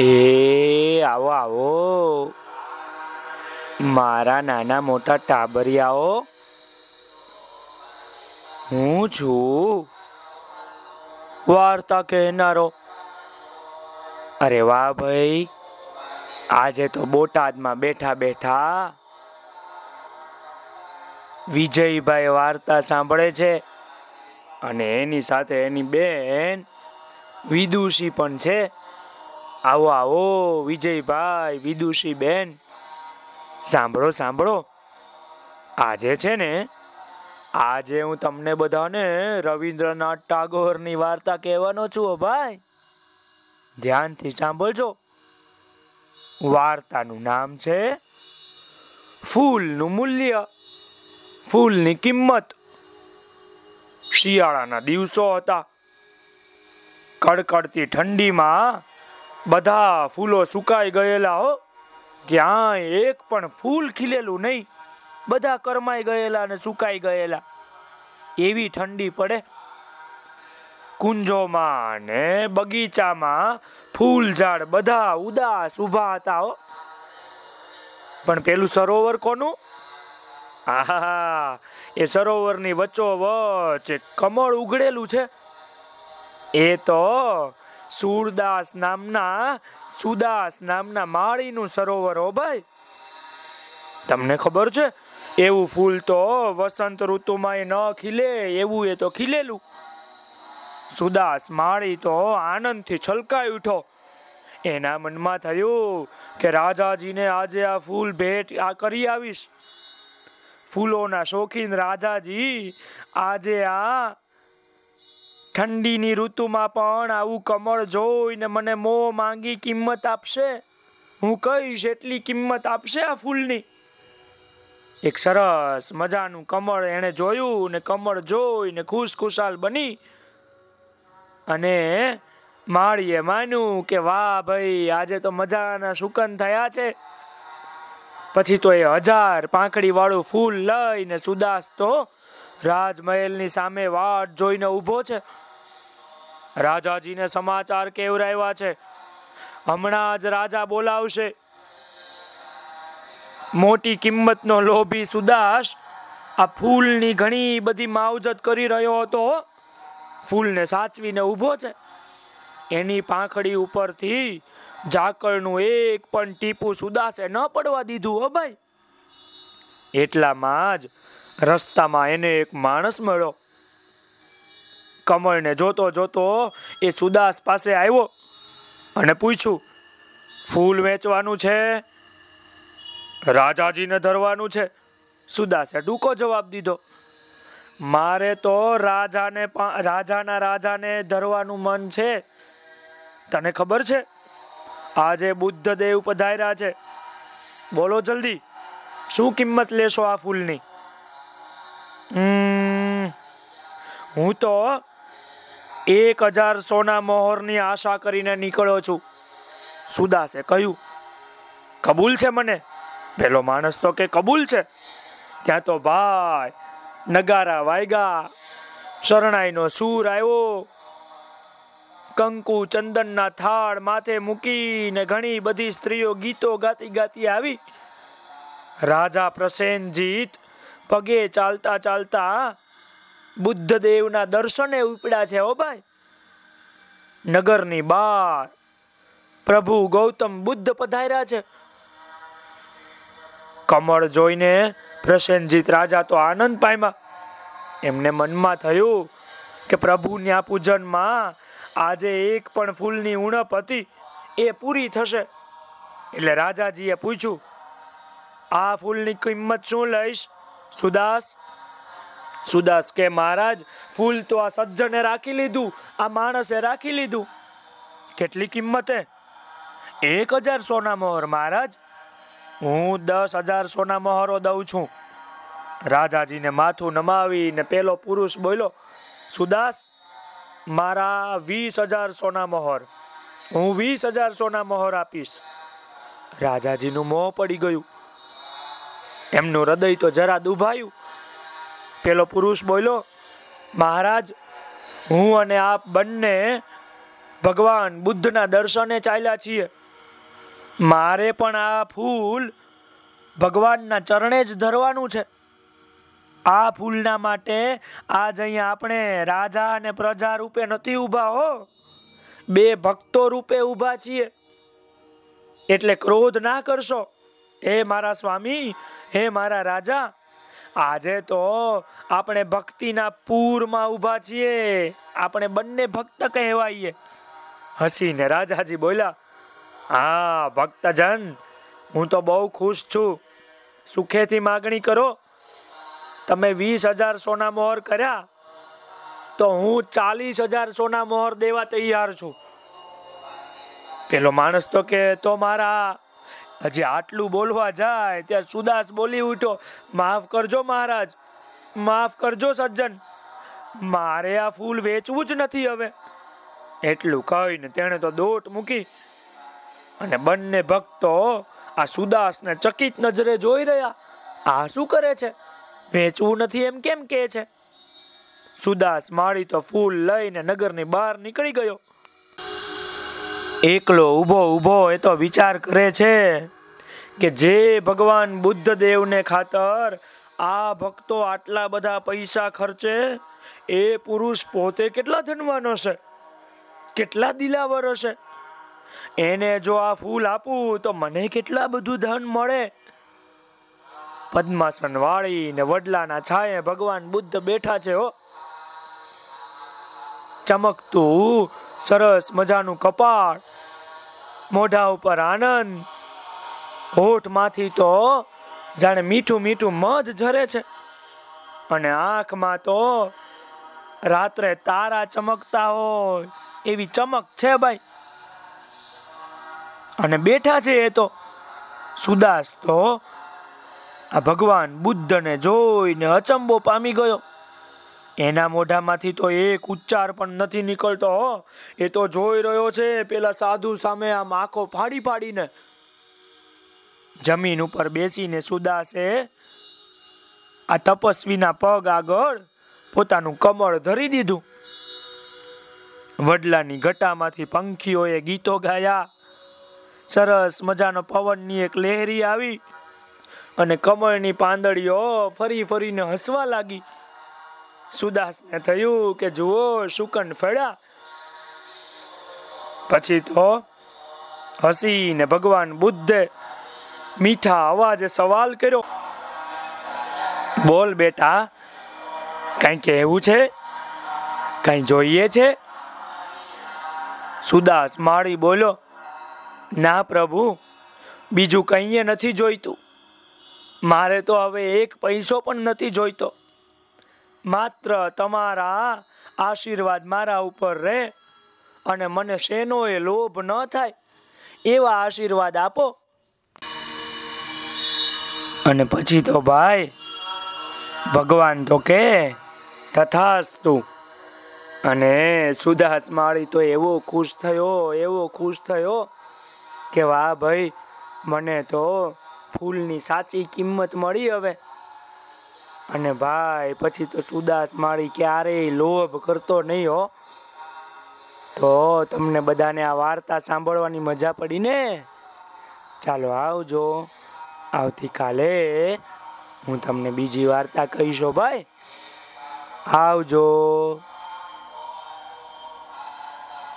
એ આવો આવો. મારા નાના મોટા ટાબરિયાઓ, હું છું. વાર્તા કહેનારો. અરે વાહ ભાઈ, આજે તો બોટાદમાં બેઠા બેઠા વિજયભાઈ વાર્તા સાંભળે છે અને એની સાથે એની બેન વિદુષી પણ છે. આવો આવો, વિજયભાઈ વિદુષી બેન સાંભળો સાંભળો. આજે છે ને, આજે હું તમને બધાને રવિન્દ્રનાથ ટાગોરની વાર્તા કહેવાનો છું ભાઈ. ધ્યાનથી સાંભળજો. વાર્તાનું નામ છે ફૂલનું મૂલ્ય. ફૂલની કિંમત શિયાળાના દિવસો હતા. કડકડતી ઠંડીમાં બધા ફૂલો સુકાઈ ગયેલા હો. ક્યાંય એક પણ ફૂલ ખીલેલું નહીં. બધા કરમાઈ ગયેલા અને સુકાઈ ગયેલા. એવી ઠંડી પડે. કુંજોમાં ને બગીચામાં ફૂલ ઝાડ બધા ઉદાસ ઊભા હતા હો. પણ પેલું સરોવર કોનું? આહા એ સરોવરની વચ્ચો વચ્ચ કમળ ઉગડેલું છે. એ તો સુરદાસ નામના, સુદાસ નામના માળીનું સરોવર હો ભાઈ. તમને ખબર છે? એવું ફૂલ તો વસંત ઋતુમાં ન ખીલે, એવું એ તો ખીલેલું. સુદાસ માળી તો આનંદથી છલકાઈ ઉઠો. એના મનમાં થયું કે રાજાજીને આજે આ ફૂલ ભેટ આ કરી આવીશ. ફૂલોના શોખીન રાજાજી આજે આ ઠંડીની ઋતુમાં પણ આવું કમળ જોઈને મને મો માંગી કિંમત આપશે? હું કહીશ એટલી કિંમત આપશે આ ફૂલની? એક સરસ મજાનું કમળ એણે જોયું ને કમળ જોઈને ખુશ ખુશાલ બની. અને માળીએ માન્યું કે, વાહ ભાઈ, આજે તો મજાના સુકન થયા છે. પછી તો એ હજાર પાંખડી વાળું ફૂલ લઈને સુદાસ તો રાજમહેલની સામે વાટ જોઈને ઊભો છે. રાજાજીને સમાચાર કેવરાવ્યા છે? હમણાં જ રાજા બોલાવશે. મોટી કિંમતનો લોભી સુદાસ આ ફૂલની ઘણી બધી માવજત કરી રહ્યો હતો. ફૂલને સાચવીને ઊભો છે. એની પાંખડી ઉપરથી ઝાકળનું એક પણ ટીપું સુદાસે ન પડવા દીધું, હો ભાઈ. એટલામાં જ રસ્તામાં એને એક માણસ મળ્યો. કમળને જોતો જોતો એ સુદાસ પાસે આવ્યો અને પૂછ્યું, ફૂલ વેચવાનું છે? રાજાજીને ધરવાનું છે? સુદાસે ડૂકો જવાબ દીધો, મારે તો રાજાને રાજાના રાજાને ધરવાનું મન છે. તને ખબર છે? આજે બુદ્ધ દેવ પધાર્યા છે. બોલો જલ્દી, શું કિંમત લેશો આ ફૂલની? હું તો એક હજાર સોના મોહરની આશા કરીને નીકળ્યો છું. સુદાસે કહ્યું, કબૂલ છે મને? પેલો માણસ તો કે કબૂલ છે. ત્યાં તો ભાઈ, નગારા વાયગા, શરણાઈનો સૂર આવ્યો. કંકુ ચંદનના થાળ માથે મૂકીને ઘણી બધી સ્ત્રીઓ ગીતો ગાતી ગાતી આવી. રાજા પ્રસેનજીત પગે ચાલતા ચાલતા બુદ્ધ દેવના દર્શને ઉપડ્યા છે ઓ ભાઈ. નગરની બાર પ્રભુ ગૌતમ બુદ્ધ પધાર્યા છે. કમળ જોઈને પ્રસેનજીત રાજા તો આનંદ પામ્યા. એમને મનમાં થયું કે પ્રભુના પૂજનમાં આજે એક પણ ફૂલની ઉણપ હતી, એ પૂરી થશે. એટલે રાજાજીએ પૂછ્યું, આ ફૂલની કિંમત શું લઈશ, સુદાસ? સુદાસ કે, મહારાજ, ફૂલ તો આ સજ્જને રાખી લીધું, આ માણસે રાખી લીધું. કેટલી કિંમતે? એક હજાર સોના મોહર, મહારાજ. હું દસ હજાર સોના મોહરો દઉં છું. રાજાજીને માથું નમાવીને પેલો પુરુષ બોલ્યો, સુદાસ, મારા વીસ હજાર સોના મોહર, હું વીસ હજાર સોના મોહર આપીશ. રાજાજીનું મોહ પડી ગયું. એમનું હૃદય તો જરા દુભાયું. પેલો પુરુષ બોલ્યો, મહારાજ, હું અને આપ બંને ભગવાન બુદ્ધના દર્શને ચાલ્યા છીએ. મારે પણ આ ફૂલ ભગવાનના ચરણે જ ધરવાનું છે. આ ફૂલના માટે આજ અહીંયા આપણે રાજા અને પ્રજા રૂપે નથી ઊભા હો. બે ભક્તો રૂપે ઊભા છીએ. એટલે ક્રોધ ના કરશો. હે મારા સ્વામી, હે મારા રાજા આજે તો આપણે ભક્તિના પૂરમાં ઊભા છીએ. આપણે બંને ભક્ત કહેવાઈએ. હસીને રાજાજી બોલ્યા, હા, ભક્તજન, હું તો બહુ ખુશ છું. સુખેથી માગણી કરો. તમે વીસ હજાર સોના મોહર કર્યા, તો હું ચાલીસ હજાર સોના મોહર દેવા તૈયાર છું. પેલો માણસ તો કે, તો મારા હજી આટલું બોલવા જાય, ત્યાં સુદાસ બોલી ઉઠ્યો, માફ કરજો મહારાજ, માફ કરજો સજ્જન, મારે આ ફૂલ વેચવું જ નથી હવે. એટલું કહીને તેણે તો દોટ મૂકી અને બંને ભક્તો આ સુદાસને ચકિત નજરે જોઈ રહ્યા. આ શું કરે છે? વેચવું નથી એમ કેમ કે છે? સુદાસ માળી તો ફૂલ લઈને નગરની બહાર નીકળી ગયો. એકલો ઊભો ઊભો એ તો વિચાર કરે છે કે જે ભગવાન બુદ્ધ દેવને ખાતર આ ભક્તો આટલા બધા પૈસા ખર્ચે, એ પુરુષ પોતે કેટલા ધનવાન હશે? કેટલા દિલાવર હશે? એને જો આ ફૂલ આપું તો મને કેટલા બધું ધન મળે? પદ્માસન વાળી ને વડલાના છાયે ભગવાન બુદ્ધ બેઠા છે, હો. ચમકતું, સરસ મજાનું કપાળ, મોઢા ઉપર આનંદ. હોઠમાંથી તો જાણે મીઠું મીઠું મધ ઝરે છે. અને આંખમાં તો રાત્રે તારા ચમકતા હોય, એવી ચમક છે ભાઈ. અને બેઠા છે એ તો સુદાસ તો. આ ભગવાન બુદ્ધને જોઈને અચંબો પામી ગયો. એના મોઢામાંથી તો એક ઉચ્ચાર પણ નથી નીકળતો, હો. એ તો જોઈ રહ્યો છે, પેલા સાધુ સામે આમ આંખો ફાડી ફાડીને. જમીન ઉપર બેસીને સુદાસે આ તપસ્વીના પગ આગળ પોતાનું કમળ ધરી દીધું. વડલાની ઘટામાંથી પંખીઓએ ગીતો ગાયા. સરસ મજાનો પવનની એક લહેરી આવી અને કમળની પાંદડીઓ ફરી ફરીને હસવા લાગી. સુદાસને થયું કે જુઓ શુકન ફળ્યા. પછી તો હસીને ભગવાન બુદ્ધે મીઠા અવાજે સવાલ કર્યો, બોલ બેટા, કઈ કહેવું છે? કઈ જોઈએ છે? સુદાસ માળી બોલો ના પ્રભુ, બીજું કઈએ નથી જોઈતું. મારે તો હવે એક પૈસો પણ નથી જોઈતો. માત્ર તમારા આશીર્વાદ મારા ઉપર રહે અને મને શેનો એ લોભ ન થાય, એવા આશીર્વાદ આપો. અને પછી તો ભાઈ, ભગવાન તો કે, તથાસ્તુ. અને સુદાસ માળી તો એવો ખુશ થયો, એવો ખુશ થયો કે વાહ ભાઈ, મને તો ફૂલની સાચી કિંમત મળી હવે. અને ભાઈ, પછી તો સુદાસ માળી ક્યારેય લોભ કરતો નહીં હો. તો તમને બધાને આ વાર્તા સાંભળવાની મજા પડી ને? ચાલો આવજો. આવતીકાલે હું તમને બીજી વાર્તા કહીશો ભાઈ. આવજો.